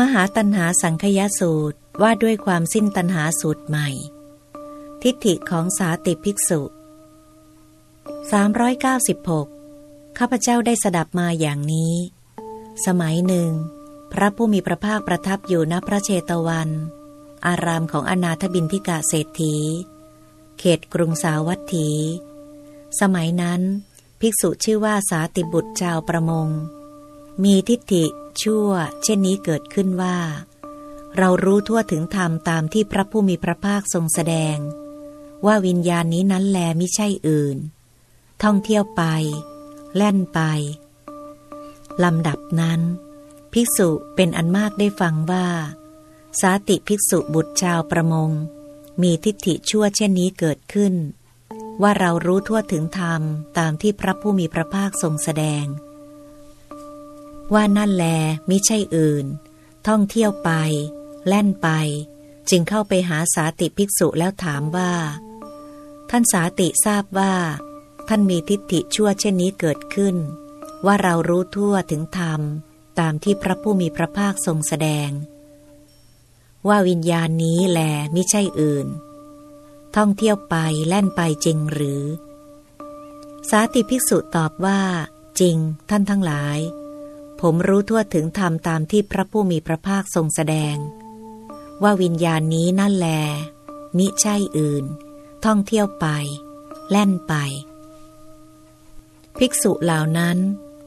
มหาตันหาสังคยสูตรว่าด้วยความสิ้นตันหาสูตรใหม่ ทิฏฐิของสาติภิกษุ 396 ข้าพเจ้าได้สดับมาอย่างนี้ สมัยหนึ่ง พระผู้มีพระภาคประทับอยู่ณพระเชตวัน อารามของอนาถบินทิกาเศรษฐี เขตกรุงสาวัตถี สมัยนั้น ภิกษุชื่อว่าสาติบุตรชาวประมง มีทิฏฐิ ชั่ว เช่นนี้เกิดขึ้นว่า เรารู้ทั่วถึงธรรมตามที่พระผู้มีพระภาคทรงแสดง ว่าวิญญาณนี้นั้นแลไม่ใช่อื่น ท่องเที่ยวไป แล่นไปลำดับนั้น ภิกษุเป็นอันมากได้ฟังว่า สาติภิกษุบุตรชาวประมง มีทิฏฐิชั่วเช่นนี้เกิดขึ้น ว่าเรารู้ทั่วถึงธรรมตามที่พระผู้มีพระภาคทรงแสดง ว่านั่นแลมิใช่อื่น ท่องเที่ยวไป แล่นไป จึงเข้าไปหาสาติภิกษุแล้วถามว่า ท่านสาติทราบว่า ท่านมีทิฏฐิชั่วเช่นนี้เกิดขึ้น ว่าเรารู้ทั่วถึงธรรม ตามที่พระผู้มีพระภาคทรงแสดง ว่าวิญญาณนี้แลมิใช่อื่น ท่องเที่ยวไปแล่นไปจริงหรือ สาติภิกษุตอบว่า จริง ท่านทั้งหลาย ผมรู้ทั่วถึงธรรมตามที่พระผู้มีพระภาคทรงแสดง ว่าวิญญาณนี้นั่นแล มิใช่อื่น ท่องเที่ยวไป แล่นไป ภิกษุเหล่านั้น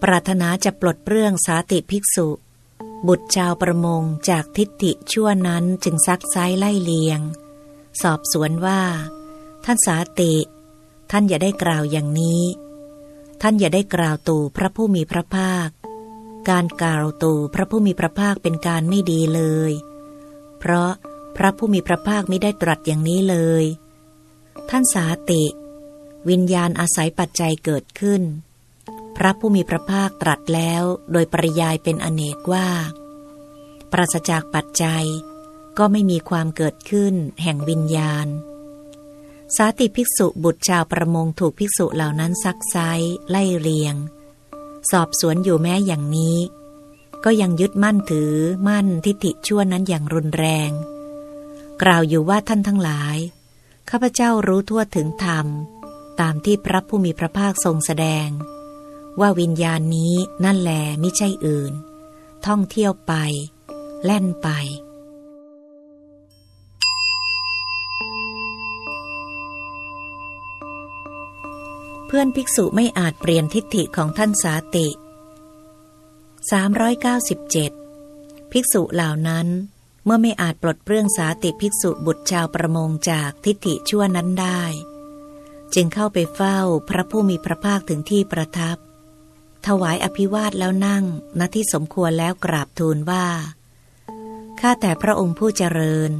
ปรารถนาจะปลดเปลื้องสาติภิกษุ บุตรชาวประมงจากทิฏฐิชั่วนั้นจึงซักไซไล่เลียง สอบสวนว่า ท่านสาติ ท่านอย่าได้กล่าวอย่างนี้ ท่านอย่าได้กล่าวตู่พระผู้มีพระภาค การกล่าวตู่พระผู้มีพระภาคเป็นการไม่ดีเลย เพราะพระผู้มีพระภาคไม่ได้ตรัสอย่างนี้เลย ท่านสาติ วิญญาณอาศัยปัจจัยเกิดขึ้น พระผู้มีพระภาคตรัสแล้วโดยปริยายเป็นอเนกว่า ปราศจากปัจจัยก็ไม่มีความเกิดขึ้นแห่งวิญญาณ สาติภิกษุบุตรชาวประมงถูกภิกษุเหล่านั้นซักไซไล่เรียง สอบสวนอยู่แม้อย่างนี้ ก็ยังยึดมั่นถือมั่นทิฏฐิชั่วนั้นอย่างรุนแรง กล่าวอยู่ว่าท่านทั้งหลาย ข้าพเจ้ารู้ทั่วถึงธรรม ตามที่พระผู้มีพระภาคทรงแสดง ว่าวิญญาณนี้นั่นแหลไม่ใช่อื่น ท่องเที่ยวไป แล่นไป เพื่อนภิกษุไม่อาจเปลี่ยนทิฏฐิของท่านสาติ 397 ภิกษุเหล่านั้นเมื่อไม่อาจปลดเปลื้องสาติภิกษุบุตรชาวประมงจากทิฏฐิชั่วนั้นได้ จึงเข้าไปเฝ้าพระผู้มีพระภาคถึงที่ประทับ ถวายอภิวาทแล้วนั่งณที่สมควรแล้วกราบทูลว่าข้าแต่พระองค์ผู้เจริญ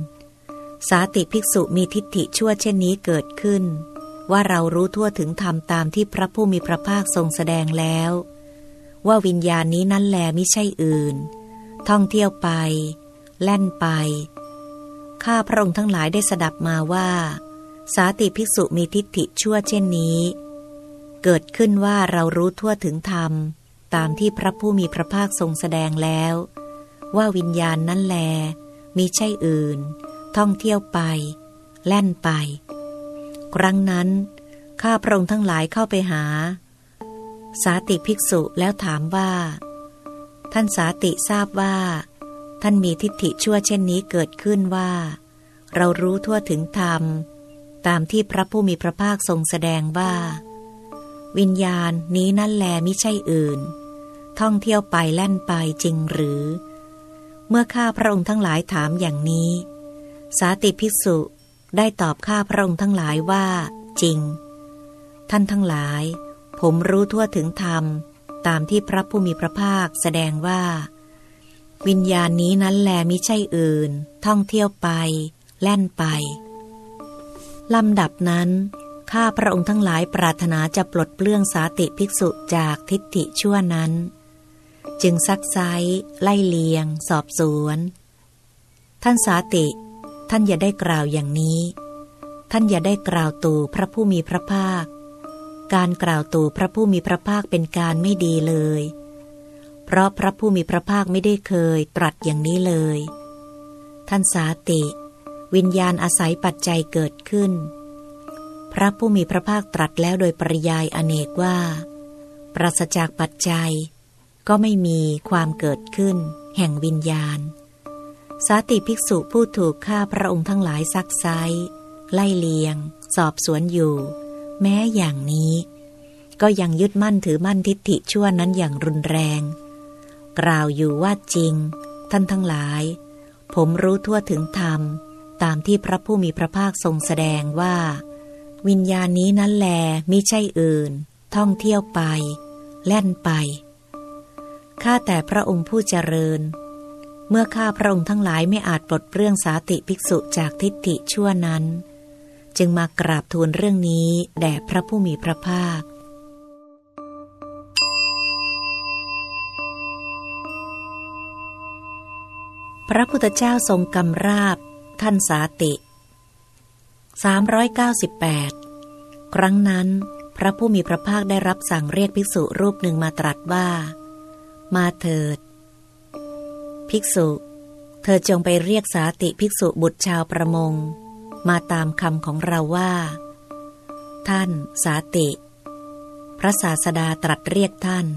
สาติภิกษุมีทิฏฐิชั่วเช่นนี้เกิดขึ้น ว่าเรารู้ทั่วถึงธรรมตามที่พระผู้มีพระภาคทรงแสดงแล้ว ว่าวิญญาณนี้นั้นแลไม่ใช่อื่น ท่องเที่ยวไป แล่นไป ข้าพระองค์ทั้งหลายได้สดับมาว่า สาติภิกษุมีทิฏฐิชั่วเช่นนี้ เกิดขึ้นว่าเรารู้ทั่วถึงธรรม ตามที่พระผู้มีพระภาคทรงแสดงแล้ว ว่าวิญญาณนั้นแลมีใช่อื่น ท่องเที่ยวไป แล่นไป ครั้งนั้น ข้าพระองค์ทั้งหลายเข้าไปหา สาติภิกษุแล้วถามว่า ท่านสาติทราบว่า ท่านมีทิฏฐิชั่วเช่นนี้เกิดขึ้นว่า เรารู้ทั่วถึงธรรม ตามที่พระผู้มีพระภาคทรงแสดงว่า วิญญาณนี้นั่นแลไม่ใช่อื่น ท่องเที่ยวไปแล่นไปจริงหรือ เมื่อข้าพระองค์ทั้งหลายถามอย่างนี้ สาติภิกษุ ได้ตอบข้าพระองค์ทั้งหลายว่า จริง ท่านทั้งหลาย ผมรู้ทั่วถึงธรรม ตามที่พระผู้มีพระภาคแสดงว่า วิญญาณนี้นั้นแลมิใช่อื่น ท่องเที่ยวไป แล่นไปลำดับนั้นข้าพระองค์ทั้งหลายปรารถนาจะปลดเปลื้องสาติภิกษุจากทิฏฐิชั่วนั้น จึงซักไซไล่เลียง สอบสวน ท่านสาติ ท่านอย่าได้กล่าวอย่างนี้ ท่านอย่าได้กล่าวตู่พระผู้มีพระภาค การกล่าวตู่พระผู้มีพระภาคเป็นการไม่ดีเลย เพราะพระผู้มีพระภาคไม่ได้เคยตรัสอย่างนี้เลย ท่านสาติ วิญญาณอาศัยปัจจัยเกิดขึ้น พระผู้มีพระภาคตรัสแล้วโดยปริยายอเนกว่า ปราศจากปัจจัย ก็ไม่มีความเกิดขึ้น แห่งวิญญาณ สาติภิกษุผู้ถูกฆ่าพระองค์ทั้งหลายซักไซไล่เลียง สอบสวนอยู่ แม้อย่างนี้ ก็ยังยึดมั่นถือมั่นทิฏฐิชั่วนั้นอย่างรุนแรง กล่าวอยู่ว่าจริง ท่านทั้งหลาย ผมรู้ทั่วถึงธรรม ตามที่พระผู้มีพระภาคทรงแสดงว่า วิญญาณนี้นั้นแลมิใช่อื่น ท่องเที่ยวไป แล่นไปข้าแต่พระองค์ผู้เจริญ เมื่อข้าพระองค์ทั้งหลายไม่อาจปลดเปลื้องสาติภิกษุจากทิฏฐิชั่วนั้น จึงมากราบทูลเรื่องนี้แด่พระผู้มีพระภาค พระพุทธเจ้าทรงกำราบ ท่านสาติ 398 ครั้งนั้นพระผู้มีพระภาคได้รับสั่งเรียกภิกษุรูปหนึ่งมาตรัสว่า มาเถิด ภิกษุ เธอจงไปเรียกสาติภิกษุบุตรชาวประมง มาตามคำของเราว่า ท่านสาติ พระศาสดาตรัสเรียกท่าน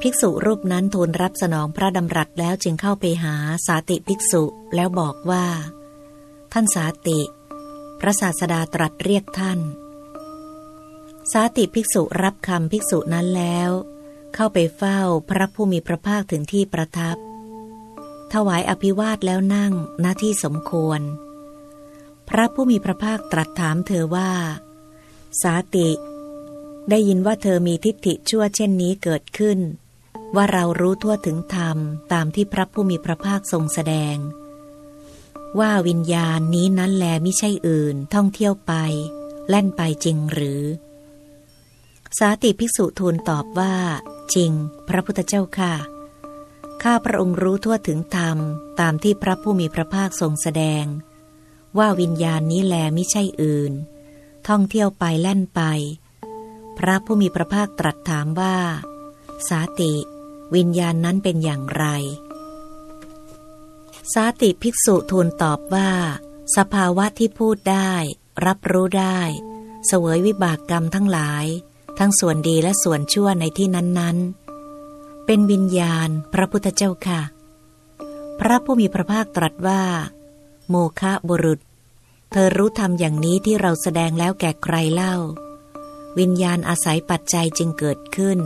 ภิกษุรูปนั้นทูลรับสนองพระดำรัสแล้วจึงเข้าไปหาสาติภิกษุแล้วบอกว่า ท่านสาติ พระศาสดาตรัสเรียกท่าน สาติภิกษุรับคำภิกษุนั้นแล้วเข้าไปเฝ้าพระผู้มีพระภาคถึงที่ประทับ ถวายอภิวาทแล้วนั่งหน้าที่สมควร พระผู้มีพระภาคตรัสถามเธอว่า สาติ ได้ยินว่าเธอมีทิฏฐิชั่วเช่นนี้เกิดขึ้น ว่าเรารู้ทั่วถึงธรรมตามที่พระผู้มีพระภาคทรงแสดง ว่าวิญญาณนี้นั้นแลไม่ใช่อื่น ท่องเที่ยวไป แล่นไปจริงหรือ สาติภิกษุทูลตอบว่า จริง พระพุทธเจ้าค่ะ ข้าพระองค์รู้ทั่วถึงธรรมตามที่พระผู้มีพระภาคทรงแสดง ว่าวิญญาณนี้แลไม่ใช่อื่น ท่องเที่ยวไปแล่นไป พระผู้มีพระภาคตรัสถามว่า สาติ วิญญาณนั้นเป็นอย่างไร สาติภิกษุทูลตอบว่า สภาวะที่พูดได้ รับรู้ได้ เสวยวิบากกรรมทั้งหลาย ทั้งส่วนดีและส่วนชั่วในที่นั้นๆ เป็นวิญญาณพระพุทธเจ้าค่ะ พระผู้มีพระภาคตรัสว่า โมคะบุรุษ เธอรู้ธรรมอย่างนี้ที่เราแสดงแล้วแก่ใครเล่า วิญญาณอาศัยปัจจัยจึงเกิดขึ้น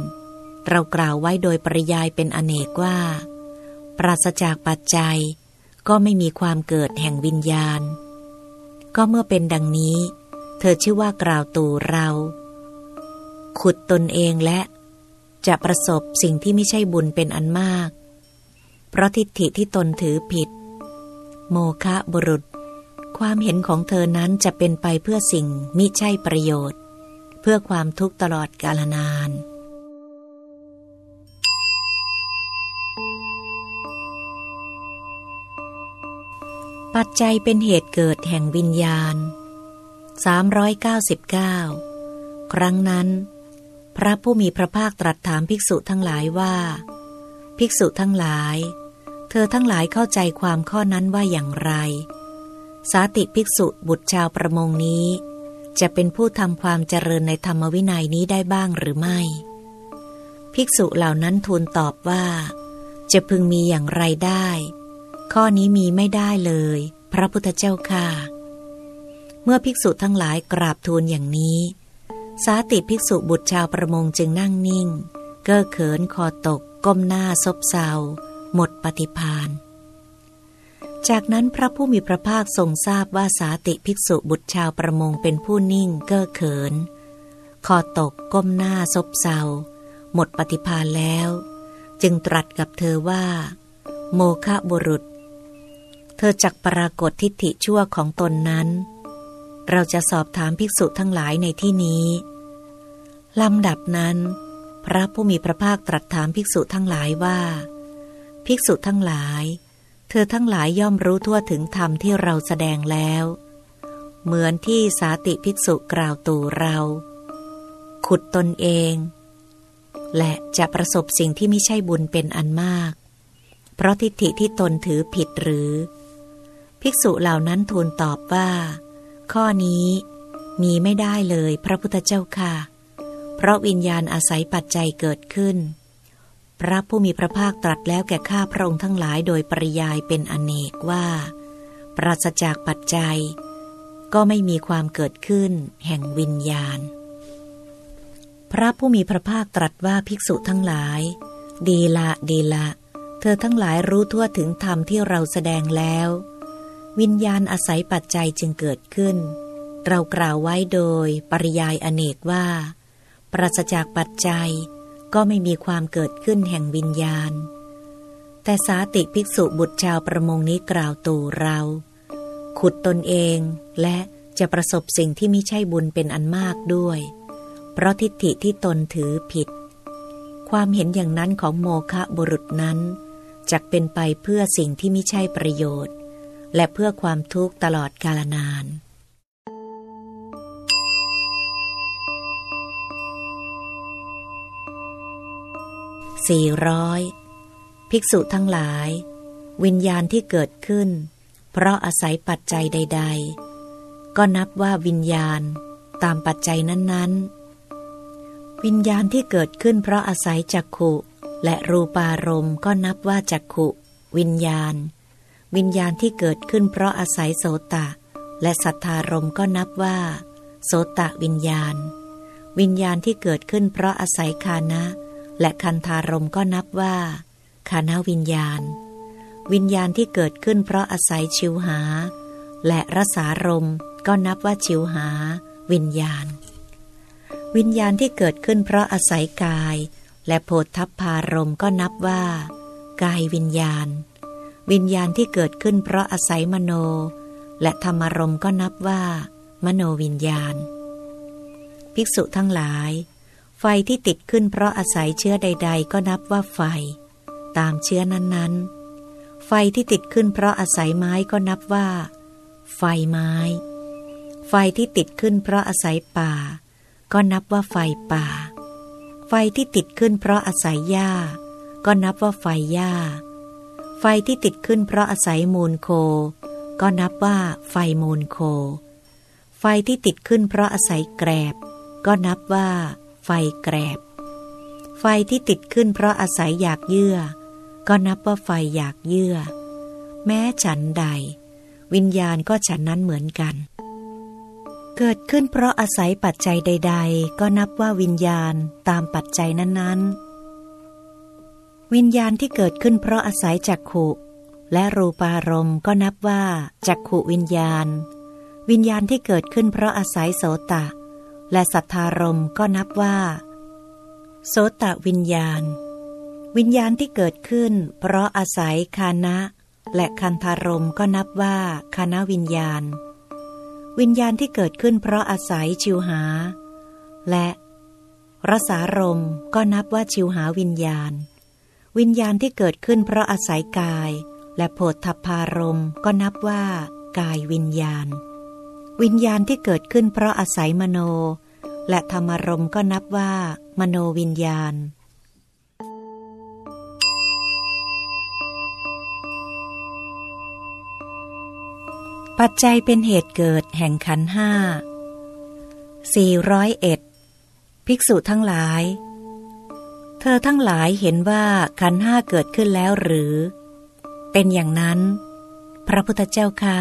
เรากล่าวไว้โดยปริยายเป็นอเนกว่า ปราศจากปัจจัย ก็ไม่มีความเกิดแห่งวิญญาณ ก็เมื่อเป็นดังนี้ เธอชื่อว่ากล่าวตู่เรา ขุดตนเองและ จะประสบสิ่งที่ไม่ใช่บุญเป็นอันมาก เพราะทิฏฐิที่ตนถือผิด โมคะบุรุษ ความเห็นของเธอนั้นจะเป็นไปเพื่อสิ่งมิใช่ประโยชน์ เพื่อความทุกข์ตลอดกาลนานปัจจัยเป็นเหตุเกิดแห่งวิญญาณ 399 ครั้งนั้น พระผู้มีพระภาคตรัสถามภิกษุทั้งหลายว่า ภิกษุทั้งหลาย เธอทั้งหลายเข้าใจความข้อนั้นว่าอย่างไร สาติภิกษุบุตรชาวประมงนี้ จะเป็นผู้ทำความเจริญในธรรมวินัยนี้ได้บ้างหรือไม่ ภิกษุเหล่านั้นทูลตอบว่า จะพึงมีอย่างไรได้ ข้อนี้มีไม่ได้เลย พระพุทธเจ้าค่ะ เมื่อภิกษุทั้งหลายกราบทูลอย่างนี้ สาติภิกษุบุตรชาวประมงจึงนั่งนิ่ง เก้อเขินคอตก ก้มหน้าซบเซา หมดปฏิพานจากนั้นพระผู้มีพระภาคทรงทราบว่าสาติภิกษุบุตรชาวประมงเป็นผู้นิ่ง เก้อเขิน คอตกก้มหน้าซบเซา หมดปฏิพานแล้ว จึงตรัสกับเธอว่า โมคะบุรุษ เธอจักปรากฏทิฏฐิชั่วของตนนั้น เราจะสอบถามภิกษุทั้งหลายในที่นี้ลำดับนั้น พระผู้มีพระภาคตรัสถามภิกษุทั้งหลายว่า ภิกษุทั้งหลาย เธอทั้งหลายย่อมรู้ทั่วถึงธรรมที่เราแสดงแล้ว เหมือนที่สาติภิกษุกล่าวตู่เรา ขุดตนเอง และจะประสบสิ่งที่ไม่ใช่บุญเป็นอันมาก เพราะทิฏฐิที่ตนถือผิดหรือ ภิกษุเหล่านั้นทูลตอบว่า ข้อนี้มีไม่ได้เลยพระพุทธเจ้าค่ะ เพราะวิญญาณอาศัยปัจจัยเกิดขึ้น พระผู้มีพระภาคตรัสแล้วแก่ข้าพระองค์ทั้งหลายโดยปริยายเป็นอเนกว่า ปราศจากปัจจัย ก็ไม่มีความเกิดขึ้นแห่งวิญญาณ พระผู้มีพระภาคตรัสว่าภิกษุทั้งหลาย ดีละดีละ เธอทั้งหลายรู้ทั่วถึงธรรมที่เราแสดงแล้ว วิญญาณอาศัยปัจจัยจึงเกิดขึ้น เรากล่าวไว้โดยปริยายอเนกว่า ปราศจากปัจจัยก็ไม่มีความเกิดขึ้นแห่งวิญญาณ แต่สาติภิกษุบุตรชาวประมงนี้กล่าวตู่เรา ขุดตนเองและจะประสบสิ่งที่ไม่ใช่บุญเป็นอันมากด้วย เพราะทิฏฐิที่ตนถือผิด ความเห็นอย่างนั้นของโมคะบุรุษนั้นจะเป็นไปเพื่อสิ่งที่ไม่ใช่ประโยชน์ และเพื่อความทุกข์ตลอดกาลนานสี่ร้อยภิกษุทั้งหลาย วิญญาณที่เกิดขึ้น เพราะอาศัยปัจจัยใด ๆ ก็นับว่าวิญญาณตามปัจจัยนั้น ๆ วิญญาณที่เกิดขึ้นเพราะอาศัยจักขุ และรูปารมณ์ก็นับว่าจักขุ วิญญาณ วิญญาณที่เกิดขึ้นเพราะอาศัยโสตะ และสัทธารมก็นับว่า โสตะวิญญาณ วิญญาณที่เกิดขึ้นเพราะอาศัยคานะ และคันธารมก็นับว่าคานาวิญญาณ วิญญาณที่เกิดขึ้นเพราะอาศัยชิวหา และรสารมก็นับว่าชิวหา วิญญาณ วิญญาณที่เกิดขึ้นเพราะอาศัยกาย และโพธพารมก็นับว่า กายวิญญาณ วิญญาณที่เกิดขึ้นเพราะอาศัยมโน และธรรมรมก็นับว่า มโนวิญญาณ ภิกษุทั้งหลาย ไฟที่ติดขึ้นเพราะอาศัยเชื้อใด ๆ ก็นับว่าไฟ ตามเชื้อนั้นๆ ไฟที่ติดขึ้นเพราะอาศัยไม้ก็นับว่า ไฟไม้ ไฟที่ติดขึ้นเพราะอาศัยป่า ก็นับว่าไฟป่า ไฟที่ติดขึ้นเพราะอาศัยหญ้า ก็นับว่าไฟหญ้า ฟที่ติดขึ้นเพราะอาศัยมูลโค ก็นับว่าไฟมูลโค ไฟที่ติดขึ้นเพราะอาศัยแกรบ ก็นับว่า ไฟแกรบ ไฟที่ติดขึ้นเพราะอาศัยอยากเยื่อ ก็นับว่าไฟอยากเยื่อ แม้ฉันใด วิญญาณก็ฉันนั้นเหมือนกัน เกิดขึ้นเพราะอาศัยปัจจัยใด ๆ ก็นับว่าวิญญาณตามปัจจัยนั้นๆ วิญญาณที่เกิดขึ้นเพราะอาศัยจักขุและรูปารมณ์ก็นับว่าจักขุวิญญาณ วิญญาณที่เกิดขึ้นเพราะอาศัยโสตะ และสัทธารมก็นับว่า โสตวิญญาณ วิญญาณที่เกิดขึ้น เพราะอาศัยคานะ และคันธารมก็นับว่าคานาวิญญาณ วิญญาณที่เกิดขึ้นเพราะอาศัยชิวหา และรสารมก็นับว่าชิวหาวิญญาณ วิญญาณที่เกิดขึ้นเพราะอาศัยกาย และโพธพารมก็นับว่า กายวิญญาณ วิญญาณที่เกิดขึ้นเพราะอาศัยมโน และธรรมรมก็นับว่า มโนวิญญาณปัจจัยเป็นเหตุเกิดแห่งขันห้าสี่ร้อยเอ็ดภิกษุทั้งหลาย เธอทั้งหลายเห็นว่าขันห้าเกิดขึ้นแล้วหรือ เป็นอย่างนั้น พระพุทธเจ้าค่ะ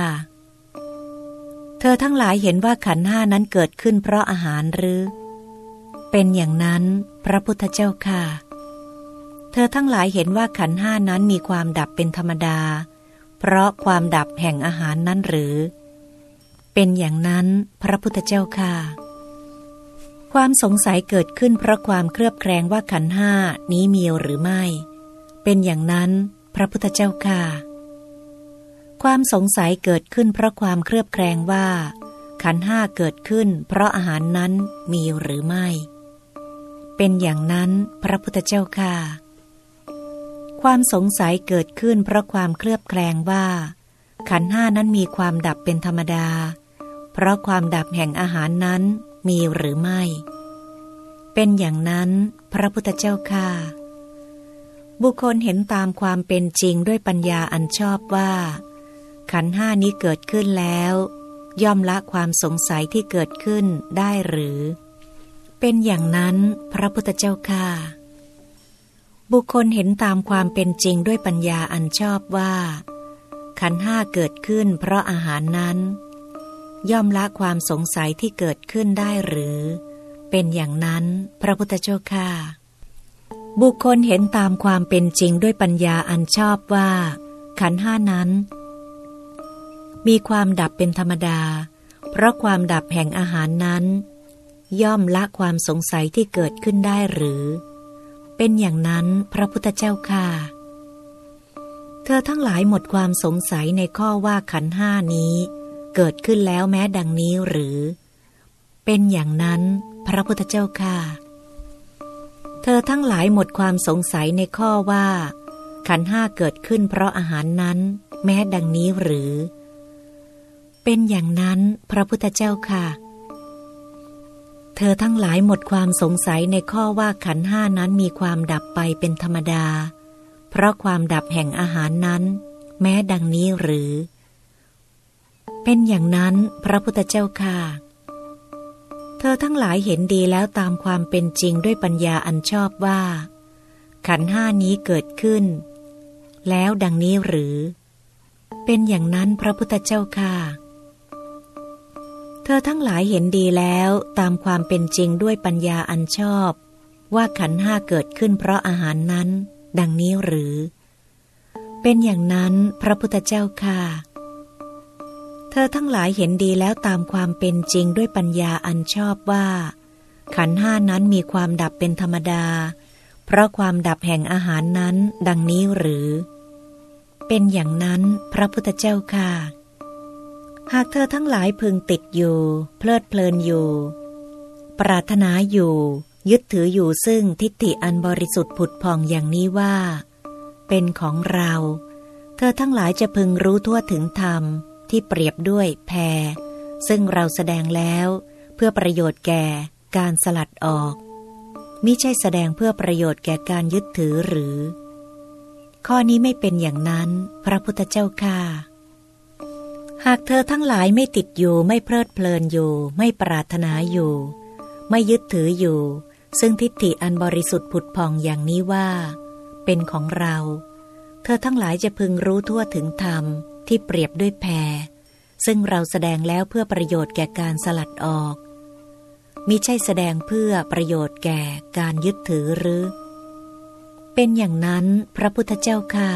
เธอทั้งหลายเห็นว่าขันห้านั้นเกิดขึ้นเพราะอาหารหรือ เป็นอย่างนั้น พระพุทธเจ้าค่ะ เธอทั้งหลายเห็นว่าขันห้านั้นมีความดับเป็นธรรมดา เพราะความดับแห่งอาหารนั้นหรือ เป็นอย่างนั้น พระพุทธเจ้าค่ะ ความสงสัยเกิดขึ้นเพราะความเครือบแคลงว่าขันห้านี้มีหรือไม่ เป็นอย่างนั้นพระพุทธเจ้าค่ะ ความสงสัยเกิดขึ้นเพราะความเครือบแคลงว่า ขันห้าเกิดขึ้น เพราะอาหารนั้นมีหรือไม่ เป็นอย่างนั้นพระพุทธเจ้าค่ะ ความสงสัยเกิดขึ้นเพราะความเคลือบแคลงว่า ขันห้านั้นมีความดับเป็นธรรมดา เพราะความดับแห่งอาหารนั้น มีหรือไม่ เป็นอย่างนั้นพระพุทธเจ้าค่าบุคคลเห็นตามความเป็นจริงด้วยปัญญาอันชอบว่า ขันห้านี้เกิดขึ้นแล้ว ย่อมละความสงสัยที่เกิดขึ้นได้หรือ เป็นอย่างนั้นพระพุทธเจ้าค่าบุคคลเห็นตามความเป็นจริงด้วยปัญญาอันชอบว่า ขันห้าเกิดขึ้นเพราะอาหารนั้น ย่อมละความสงสัยที่เกิดขึ้นได้หรือ เป็นอย่างนั้นพระพุทธเจ้าค่าบุคคลเห็นตามความเป็นจริงด้วยปัญญาอันชอบว่า ขันห้านั้น มีความดับเป็นธรรมดา เพราะความดับแห่งอาหารนั้น ย่อมละความสงสัยที่เกิดขึ้นได้หรือ เป็นอย่างนั้นพระพุทธเจ้าค่ะเธอทั้งหลายหมดความสงสัยในข้อว่าขันห้านี้ เกิดขึ้นแล้วแม้ดังนี้หรือ เป็นอย่างนั้นพระพุทธเจ้าค่ะ เธอทั้งหลายหมดความสงสัยในข้อว่า ขันห้าเกิดขึ้นเพราะอาหารนั้น แม้ดังนี้หรือ เป็นอย่างนั้นพระพุทธเจ้าค่ะ เธอทั้งหลายหมดความสงสัยในข้อว่าขันห้านั้นมีความดับไปเป็นธรรมดา เพราะความดับแห่งอาหารนั้น แม้ดังนี้หรือ เป็นอย่างนั้นพระพุทธเจ้าค่ะ เธอทั้งหลายเห็นดีแล้วตามความเป็นจริงด้วยปัญญาอันชอบว่า ขันห้านี้เกิดขึ้น แล้วดังนี้หรือ เป็นอย่างนั้นพระพุทธเจ้าค่ะ เธอทั้งหลายเห็นดีแล้วตามความเป็นจริงด้วยปัญญาอันชอบ ว่าขันห้าเกิดขึ้นเพราะอาหารนั้น ดังนี้หรือ เป็นอย่างนั้นพระพุทธเจ้าค่ะ เธอทั้งหลายเห็นดีแล้วตามความเป็นจริงด้วยปัญญาอันชอบว่า ขันห้านั้นมีความดับเป็นธรรมดา เพราะความดับแห่งอาหารนั้นดังนี้หรือ เป็นอย่างนั้นพระพุทธเจ้าค่ะ หากเธอทั้งหลายพึงติดอยู่ เพลิดเพลินอยู่ ปรารถนาอยู่ ยึดถืออยู่ซึ่งทิฏฐิอันบริสุทธิ์ผุดพองอย่างนี้ว่า เป็นของเรา เธอทั้งหลายจะพึงรู้ทั่วถึงธรรม ที่เปรียบด้วยแพรซึ่งเราแสดงแล้วเพื่อประโยชน์แก่การสลัดออกมิใช่แสดงเพื่อประโยชน์แก่การยึดถือหรือ ข้อนี้ไม่เป็นอย่างนั้น พระพุทธเจ้าค่ะ หากเธอทั้งหลายไม่ติดอยู่ไม่เพลิดเพลินอยู่ ไม่ปรารถนาอยู่ ไม่ยึดถืออยู่ ซึ่งทิฏฐิอันบริสุทธิ์ผุดพองอย่างนี้ว่า เป็นของเรา เธอทั้งหลายจะพึงรู้ทั่วถึงธรรม ที่เปรียบด้วยแพรซึ่งเราแสดงแล้วเพื่อประโยชน์แก่การสลัดออก มิใช่แสดงเพื่อประโยชน์แก่การยึดถือหรือ เป็นอย่างนั้นพระพุทธเจ้าค่ะ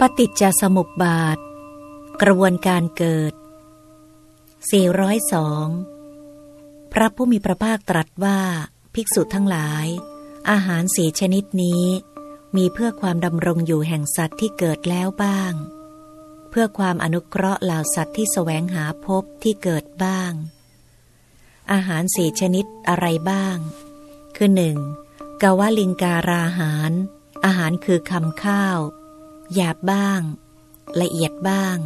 ปฏิจจสมุปบาท กระบวนการเกิด 402 พระผู้มีพระภาคตรัสว่า ภิกษุทั้งหลาย อาหารสีชนิดนี้ มีเพื่อความดำรงอยู่แห่งสัตว์ที่เกิดแล้วบ้าง เพื่อความอนุเคราะห์เหล่าสัตว์ที่แสวงหาพบที่เกิดบ้าง อาหารสีชนิดอะไรบ้าง คือหนึ่งกาวลิงการาหาร อาหารคือคำข้าว หยาบบ้าง ละเอียดบ้าง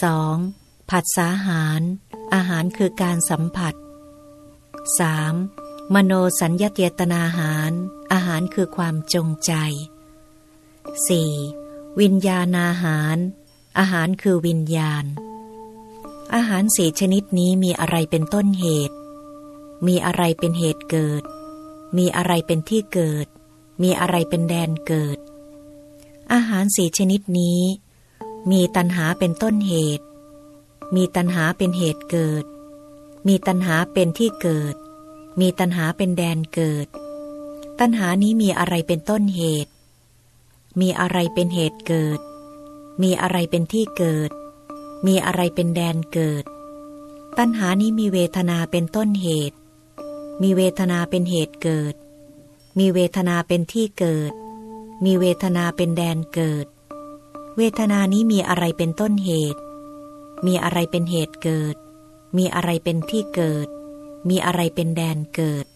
2. ผัดสาหาร อาหารคือการสัมผัส 3. มโนสัญญเจตนาหาร อาหารคือความจงใจ 4. วิญญาณอาหาร อาหารคือวิญญาณ อาหารสี่ชนิดนี้มีอะไรเป็นต้นเหตุ มีอะไรเป็นเหตุเกิด มีอะไรเป็นที่เกิด มีอะไรเป็นแดนเกิด อาหารสี่ชนิดนี้ มีตัณหาเป็นต้นเหตุ มีตัณหาเป็นเหตุเกิด มีตัณหาเป็นที่เกิด มีตัณหาเป็นแดนเกิด ตัณหานี้มีอะไรเป็นต้นเหตุ มีอะไรเป็นเหตุเกิด มีอะไรเป็นที่เกิด มีอะไรเป็นแดนเกิด ตัณหานี้มีเวทนาเป็นต้นเหตุ มีเวทนาเป็นเหตุเกิด มีเวทนาเป็นที่เกิด มีเวทนาเป็นแดนเกิด เวทนานี้มีอะไรเป็นต้นเหตุ มีอะไรเป็นเหตุเกิด มีอะไรเป็นที่เกิด มีอะไรเป็นแดนเกิด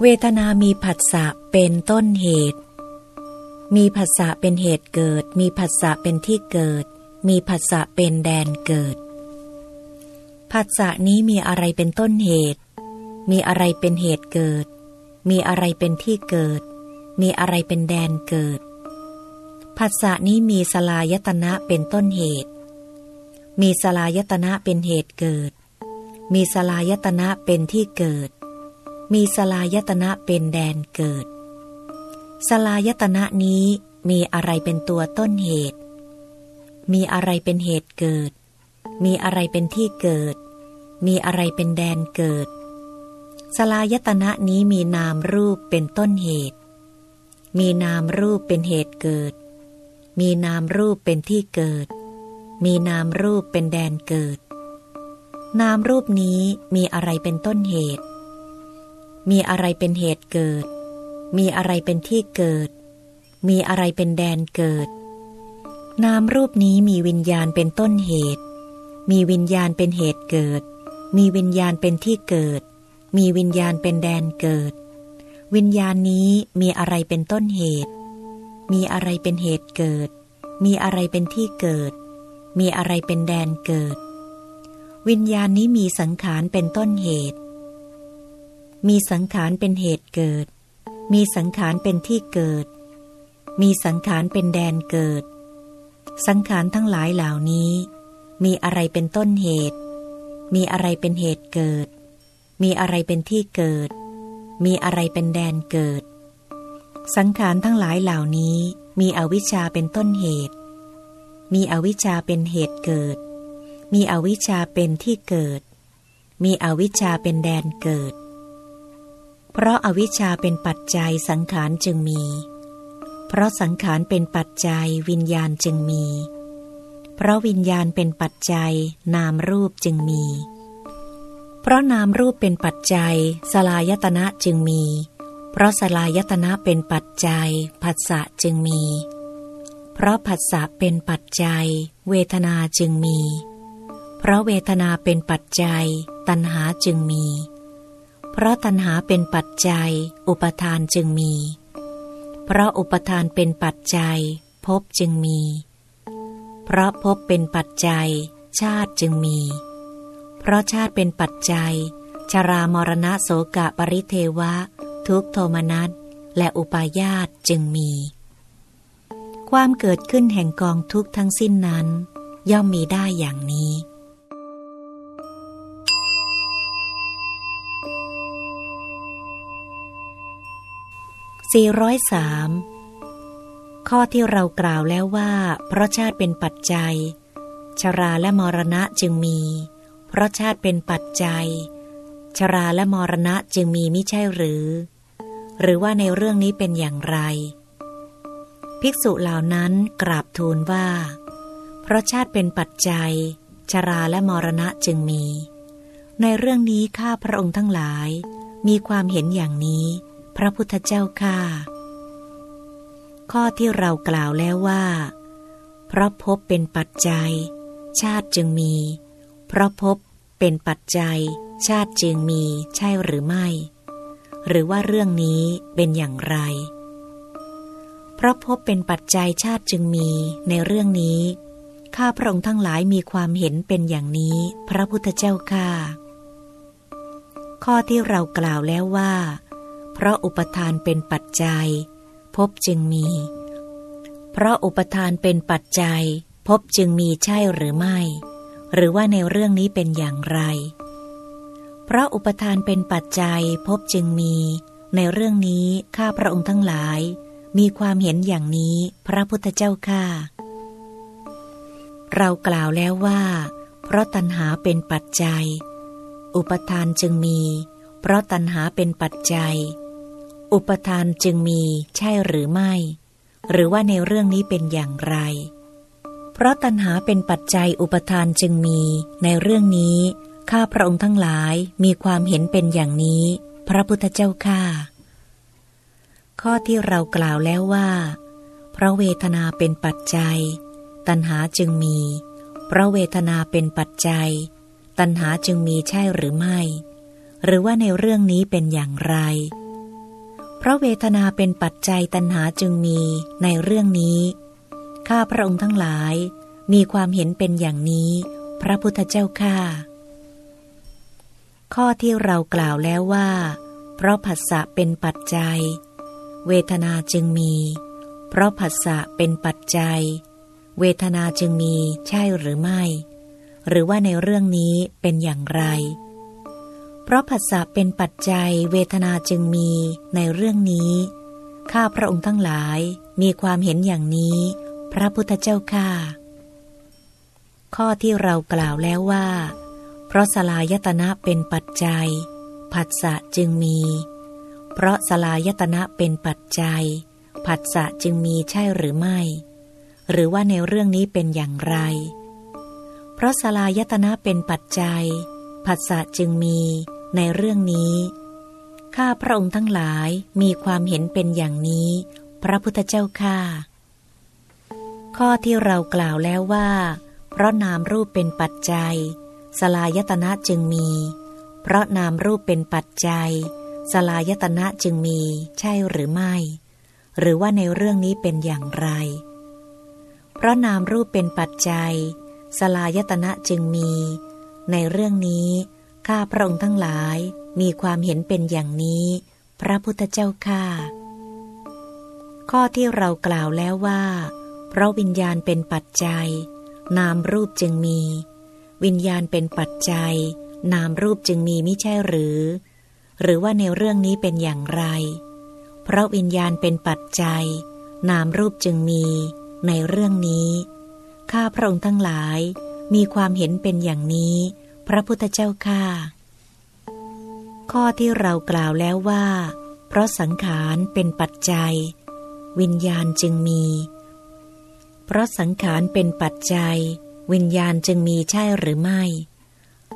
เวทนามีผัสสะเป็นต้นเหตุ มีผัสสะเป็นเหตุเกิด มีผัสสะเป็นที่เกิด มีผัสสะเป็นแดนเกิด ผัสสะนี้มีอะไรเป็นต้นเหตุ มีอะไรเป็นเหตุเกิด มีอะไรเป็นที่เกิด มีอะไรเป็นแดนเกิด ผัสสะนี้มีสลายตนะเป็นต้นเหตุมีสลายตนะเป็นเหตุเกิด มีสลายตนะเป็นที่เกิด มีสลายตนะเป็นแดนเกิด สลายตนะนี้มีอะไรเป็นตัวต้นเหตุ มีอะไรเป็นเหตุเกิด มีอะไรเป็นที่เกิด มีอะไรเป็นแดนเกิด สลายตนะนี้มีนามรูปเป็นต้นเหตุ มีนามรูปเป็นเหตุเกิด มีนามรูปเป็นที่เกิด มีนามรูปเป็นแดนเกิด นามรูปนี้มีอะไรเป็นต้นเหตุ มีอะไรเป็นเหตุเกิด มีอะไรเป็นที่เกิด มีอะไรเป็นแดนเกิด นามรูปนี้มีวิญญาณเป็นต้นเหตุ มีวิญญาณเป็นเหตุเกิด มีวิญญาณเป็นที่เกิด มีวิญญาณเป็นแดนเกิด วิญญาณนี้มีอะไรเป็นต้นเหตุ มีอะไรเป็นเหตุเกิด มีอะไรเป็นที่เกิด มีอะไรเป็นแดนเกิด วิญญาณนี้มีสังขารเป็นต้นเหตุ มีสังขารเป็นเหตุเกิด มีสังขารเป็นที่เกิด มีสังขารเป็นแดนเกิด สังขารทั้งหลายเหล่านี้ มีอะไรเป็นต้นเหตุ มีอะไรเป็นเหตุเกิด มีอะไรเป็นที่เกิด มีอะไรเป็นแดนเกิด สังขารทั้งหลายเหล่านี้ มีอวิชชาเป็นต้นเหตุ มีอวิชชาเป็นเหตุเกิด มีอวิชชาเป็นที่เกิด มีอวิชชาเป็นแดนเกิด เพราะอาวิชชาเป็นปัจจัยสังขารจึงมี เพราะสังขารเป็นปัจจัยวิญญาณจึงมี เพราะวิญญาณเป็นปัจจัยนามรูปจึงมี เพราะนามรูปเป็นปัจจัยสลายตนะจึงมี เพราะสลายตนะเป็นปัจจัยผัสสะจึงมี เพราะผัสสะเป็นปัจจัย เวทนาจึงมี เพราะเวทนาเป็นปัจจัย ตัณหาจึงมี เพราะตัณหาเป็นปัจจัย อุปทานจึงมี เพราะอุปทานเป็นปัจจัยภพจึงมี เพราะภพเป็นปัจจัย ชาติจึงมี เพราะชาติเป็นปัจจัย ชรามรณะโสกะปริเทวะ ทุกโทมนัสและอุปาญาตจึงมี ความเกิดขึ้นแห่งกองทุกทั้งสิ้นนั้น ย่อมมีได้อย่างนี้ 403 ข้อที่เรากล่าวแล้วว่า เพราะชาติเป็นปัจจัย ชราและมรณะจึงมี เพราะชาติเป็นปัจจัย ชราและมรณะจึงมีม่ใช่หรือ หรือว่าในเรื่องนี้เป็นอย่างไร ภิกษุเหล่านั้นกราบทูลว่า เพราะชาติเป็นปัจจัย ชราและมรณะจึงมี ในเรื่องนี้ข้าพระองค์ทั้งหลาย มีความเห็นอย่างนี้ พระพุทธเจ้าข้าข้อที่เรากล่าวแล้วว่า เพราะพบเป็นปัจจัย ชาติจึงมี เพราะพบเป็นปัจจัย ชาติจึงมีใช่หรือไม่ หรือว่าเรื่องนี้เป็นอย่างไร เพราะพบเป็นปัจจัยชาติจึงมีในเรื่องนี้ ข้าพระองค์ทั้งหลายมีความเห็นเป็นอย่างนี้ พระพุทธเจ้าข้าข้อที่เรากล่าวแล้วว่า เพราะอุปทานเป็นปัจจัย พบจึงมี เพราะอุปทานเป็นปัจจัย พบจึงมีใช่หรือไม่ หรือว่าในเรื่องนี้เป็นอย่างไร เพราะอุปทานเป็นปัจจัย พบจึงมี ในเรื่องนี้ข้าพระองค์ทั้งหลาย มีความเห็นอย่างนี้พระพุทธเจ้าข้าเรากล่าวแล้วว่า เพราะตัณหาเป็นปัจจัย อุปทานจึงมี เพราะตัณหาเป็นปัจจัย อุปทานจึงมีใช่หรือไม่ หรือว่าในเรื่องนี้เป็นอย่างไร เพราะตัณหาเป็นปัจจัยอุปทานจึงมีในเรื่องนี้ข้าพระองค์ทั้งหลายมีความเห็นเป็นอย่างนี้ พระพุทธเจ้าข้าข้อที่เรากล่าวแล้วว่า เพราะเวทนาเป็นปัจจัย ตัณหาจึงมี เพราะเวทนาเป็นปัจจัย ตัณหาจึงมีใช่หรือไม่ หรือว่าในเรื่องนี้เป็นอย่างไร เพราะเวทนาเป็นปัจจัยตัณหาจึงมีในเรื่องนี้ ข้าพระองค์ทั้งหลายมีความเห็นเป็นอย่างนี้ พระพุทธเจ้าข้าข้อที่เรากล่าวแล้วว่า เพราะผัสสะเป็นปัจจัย เวทนาจึงมี เพราะผัสสะเป็นปัจจัย เวทนาจึงมีใช่หรือไม่ หรือว่าในเรื่องนี้เป็นอย่างไร เพราะผัสสะเป็นปัจจัยเวทนาจึงมีในเรื่องนี้ ข้าพระองค์ทั้งหลายมีความเห็นอย่างนี้ พระพุทธเจ้าข้าข้อที่เรากล่าวแล้วว่า เพราะสลายตนะเป็นปัจจัย ผัสสะจึงมี เพราะสลายตนะเป็นปัจจัย ผัสสะจึงมีใช่หรือไม่ หรือว่าในเรื่องนี้เป็นอย่างไร เพราะสลายตนะเป็นปัจจัย ผัสสะจึงมี ในเรื่องนี้ ข้าพระองค์ทั้งหลายมีความเห็นเป็นอย่างนี้ พระพุทธเจ้าข้าข้อที่เรากล่าวแล้วว่า เพราะนามรูปเป็นปัจจัย สลายตนะจึงมี เพราะนามรูปเป็นปัจจัย สลายตนะจึงมี ใช่หรือไม่ หรือว่าในเรื่องนี้เป็นอย่างไร เพราะนามรูปเป็นปัจจัย สลายตนะจึงมี ในเรื่องนี้ ข้าพระองค์ทั้งหลายมีความเห็นเป็นอย่างนี้ พระพุทธเจ้าข้าข้อที่เรากล่าวแล้วว่า เพราะวิญญาณเป็นปัจจัย นามรูปจึงมี วิญญาณเป็นปัจจัย นามรูปจึงมีไม่ใช่หรือ หรือว่าในเรื่องนี้เป็นอย่างไร เพราะวิญญาณเป็นปัจจัย นามรูปจึงมี ในเรื่องนี้ ข้าพระองค์ทั้งหลายมีความเห็นเป็นอย่างนี้ พระพุทธเจ้าข้าข้อที่เรากล่าวแล้วว่า เพราะสังขารเป็นปัจจัย วิญญาณจึงมี เพราะสังขารเป็นปัจจัย วิญญาณจึงมีใช่หรือไม่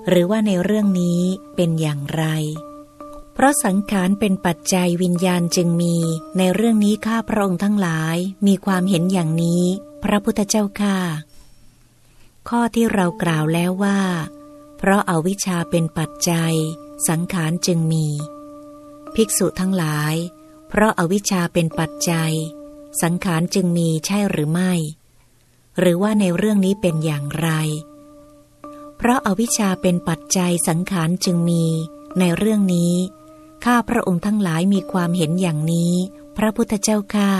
หรือว่าในเรื่องนี้เป็นอย่างไร เพราะสังขารเป็นปัจจัยวิญญาณจึงมีในเรื่องนี้ข้าพระองค์ทั้งหลายมีความเห็นอย่างนี้ พระพุทธเจ้าข้าข้อที่เรากล่าวแล้วว่า เพราะอาวิชชาเป็นปัจจัย สังขารจึงมี ภิกษุทั้งหลาย เพราะอาวิชชาเป็นปัจจัย สังขารจึงมีใช่หรือไม่ หรือว่าในเรื่องนี้เป็นอย่างไร เพราะอาวิชชาเป็นปัจจัยสังขารจึงมี ในเรื่องนี้ ข้าพระองค์ทั้งหลายมีความเห็นอย่างนี้ พระพุทธเจ้าข้า